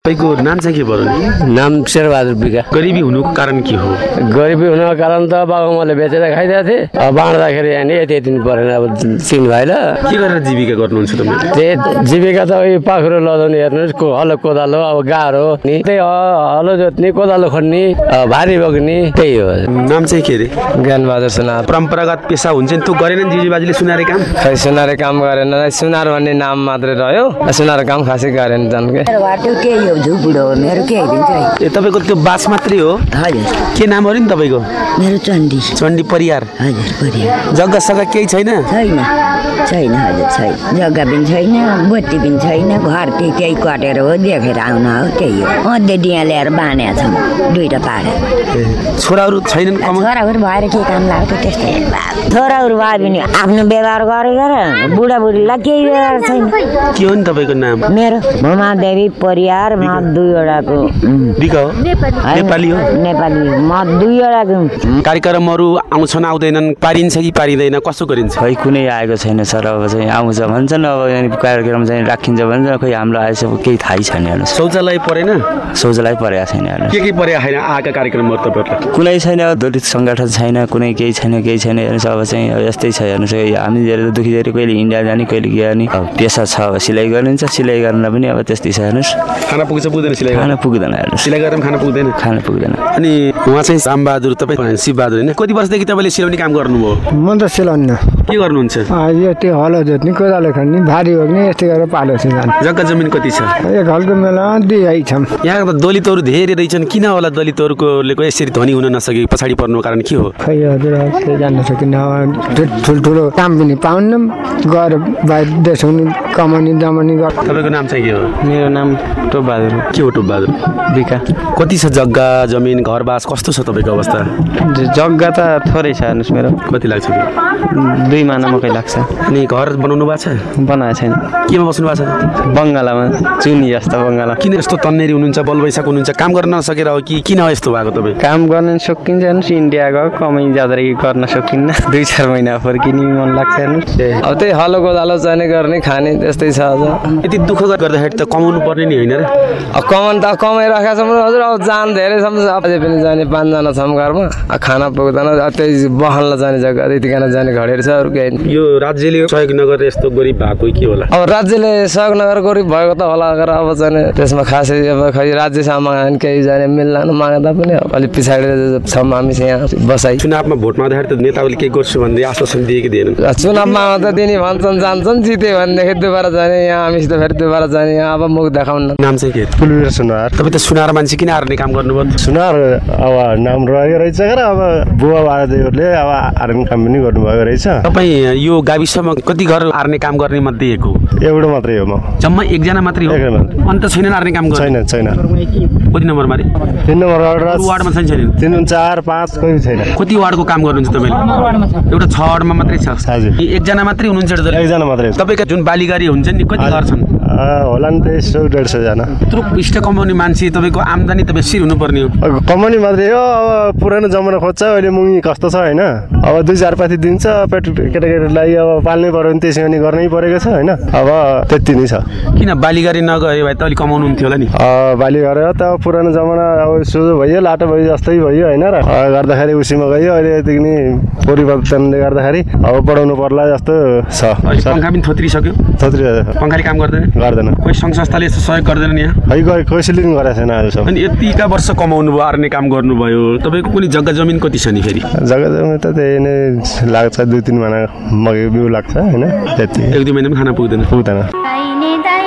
तपाईँको नाम चाहिँ के भयो? नि नाम शेरबहादुर बिका गरिबी हुनुको कारण के हो? गरिबी हुनुको कारण त बाबुआमाले बेचेर खाइदिएको थिएँ। अब बाँड्दाखेरि अनि यति यति परेन अब चिन्नु भएन के गरेर जीविका गर्नुहुन्छ तपाईँ? त्यही जीविका त उयो पाखुरो लजाउने हेर्नुहोस् को हलो कोदालो अब गाह्रो नि। त्यही ह- हलो जोत्ने कोदालो खन्ने अब भारी बोक्ने त्यही हो। नाम चाहिँ के अरे? ज्ञानबहादुर सुनार परम्परागत पेसा हुन्छ नि त्यो गरेन जिजी बाजेले सुनारे काम? खै सुनारे काम गरेन। सुनार भन्ने नाम मात्रै रह्यो। सुनार काम खासै गरेन झन् के त्यो केही हो मेरो के दिन्छ है ए तपाईँको त्यो बास मात्रै हो? हजुर। के नाम हो नि तपाईँको? मेरो चण्डी। चण्डी परियार। हजुर परिवार जग्गा सग्गा केही छैन? छैन। छैन हजुर छैन। जग्गा पनि छैन बत्ती पनि छैन घर त्यही त्यही कटेर हो देखेर आउन हो त्यही हो। अझै डिया ल्याएर बाँधेका छौँ दुइटा पाडा छोराहरू छैनन् छोराहरू भएर के काम लाग्छ त्यस्तै छोराहरू भए पनि आफ्नो व्यवहार गरेर बुढाबुढीलाई केही व्यवहार छैन। के हो नि तपाईँको नाम? मेरो भूमादेवी परिवार म दुईवटाको। नेपाली। हो? नेपाली। म दुईवटाको। कार्यक्रमहरू आउँछन् आउँदैनन् पारिन्छ कि पारिँदैन कसो गरिन्छ? खै कुनै आएको छैन सर अब चाहिँ आउँछ भन्छन् अब कार्यक्रम चाहिँ राखिन्छ भन्छ खै हाम्रो आएछ केही थाहै छैन हेर्नुहोस्। शौचालय परेन? शौचालय परेको छैन हेर्नुहोस्। के के परे छैन आएका कार्यक्रमहरू तपाईँहरूलाई? कुनै छैन दलित सङ्गठन छैन कुनै केही छैन केही छैन हेर्नुहोस् अब चाहिँ यस्तै छ हेर्नुहोस् हामी धेरै दुखी धेरै कहिले इन्डिया जाने कहिले के जाने अब पेसा छ अब सिलाइ गरिन्छ सिलाइ गर्न पनि अब त्यस्तै छ हेर्नुहोस्। खाना पुग्छ पुग्दैन सिलाइ खान? पुग्दैन सिलाइ गरेर पनि खाना पुग्दैन खान पुग्दैन अनि उहाँ चाहिँ रामबहादुर तपाईँ शिवबहादुर होइन? कति वर्षदेखि तपाईँले सिलाउने काम गर्नुभयो? म त सिलाउन्न। के गर्नुहुन्छ? यो त्यो हलो जोत्ने कोदालो खन्ने भारी बोक्ने यस्तै गरेर पालो छ जानु जग्गा जमिन कति छ? एक हलको मेलामा दुई है छौँ यहाँ त दलितहरू धेरै रहेछन्। किन होला दलितहरूको यसरी धनी हुन नसके पछाडि पर्नुको कारण के हो? खै हजुर जान्न सकिन्न। ठुल्ठुलो काम पनि पाउन्नौँ गएर बाहिर देश हुनु कमाउने जमाउने गर। तपाईँको नाम चाहिँ के हो? मेरो नाम टोबहादुर के हो टोपबहादुर बिका कति छ जग्गा जमिन घरबास? कस्तो छ तपाईँको अवस्था? जग्गा त थोरै छ हेर्नुहोस् मेरो। कति लाग्छ? कि? दुई माना मकै लाग्छ अनि घर बनाउनु भएको छ? बनाएको छैन। केमा बस्नु भएको छ? बङ्गालामा चुनी जस्तो बङ्गाला। किन यस्तो तन्नेरी हुनुहुन्छ बलबैसाको हुनुहुन्छ? काम गर्न नसकेर हो कि किन यस्तो भएको तपाईँ? काम गर्न सकिन्छ हेर्नुहोस् इन्डिया गयो कमाइ जाँदा गर्न सकिन्न। दुई चार महिना फर्किने मन लाग्छ हेर्नुहोस्। अब त्यही हलो कोदालो चाहिने गर्ने खाने त्यस्तै छ अझ। यति दुःख गर्दाखेरि त कमाउनु पर्ने नि होइन र। अब कमान त कमाइराखेका छौँ हजुर अब जान धेरै छौँ। अझै पनि जाने पाँचजना छौँ घरमा। खाना पुग्दैन त्यही बहनलाई जाने जग्गा त्यतिकन जाने घडेर छ। यो राज्यले सहयोग नगरेर यस्तो गरिब भएको के होला? अब राज्यले सहयोग नगर गरिब भएको त होला अगर अब जाने त्यसमा खासै अब खै राज्यसँग माग्यो केही जाने मिल्ला नमाग्दा पनि अलिक पछाडि छौँ हामी चाहिँ यहाँ बसाइ। चुनावमा भोट माग्दाखेरि त नेताहरूले के गर्छु भन्दै आश्वासन दिएकी दिएनन्। चुनावमा आउँदा दिने भन्छन् जान्छन् जित्यो भनेदेखि दुबारा जाने यहाँ हामीसित फेरि दुबारा जाने यहाँ अब मुख देखाउन। नाम चाहिँ के? पुलवीर सुनार। तपाईँ त सुनार मान्छे किन आर्ने काम गर्नुभयो? सुनार अब नाम रहेको रहेछ र अब बुवा बाजेहरूले अब आर्मी काम पनि गर्नुभएको रहेछ। तपाईँ यो गाविसमा कति घर आर्ने काम गर्ने मध्ये एक हो? एउटा मात्रै हो म। जम्मा एकजना मात्रै हो। अन्त छैनन् आर्ने काम छैन छैन कति नम्बरमा अरे तिन नम्बर वार्डमा छैन छैन तिन चार पाँच कोही छैन कति वार्डको काम गर्नुहुन्छ तपाईँले? एउटा छ वार्डमा मात्रै छ। हजुर। एकजना मात्रै हुनुहुन्छ? एकजना मात्रै तपाईँका जुन बालीगारी हुन्छ नि कति घर छन्? होला नि त्यही सौ डेढ सौजना यत्रो इष्ट कमाउने मान्छे तपाईँको आम्दानी त बेसी हुनुपर्ने हो। कमाउने मात्रै हो अब पुरानो जमाना खोज्छ अहिले मुङ्गी कस्तो छ होइन? अब दुई चार पाथी दिन्छ पेट केटाकेटीलाई अब पाल्नै पऱ्यो भने त्यसै पनि गर्नै परेको छ होइन? अब त्यति नै छ। किन बालीगारी नगए भए त अलिक कमाउनु हुन्थ्यो होला नि? बाली गरेर त पुरानो जमाना अब सोझो भयो लाटो भयो जस्तै भयो होइन र? गर्दाखेरि उसीमा गयो अहिले यतिको नि परिवर्तनले गर्दाखेरि अब बढाउनु पर्ला जस्तो छ। पङ्खा पनि थोत्रिसक्यो। थोत्री पङ्खाले काम गर्दैन? गर्दैन। कोही सङ्घ संस्थाले यस्तो सहयोग गर्दैनन् यहाँ? है कसैले पनि गरेको छैन आजसम्म अनि यतिका वर्ष कमाउनु भयो आर्ने काम गर्नुभयो। तपाईँको कुनै जग्गा जमिन कति छ नि फेरि? जग्गा जग्गा त त्यही नै लाग्छ दुई तिन महिना मकै बिउ लाग्छ होइन? त्यति। एक दुई महिनामा खाना पुग्दैन। पुग्दैन।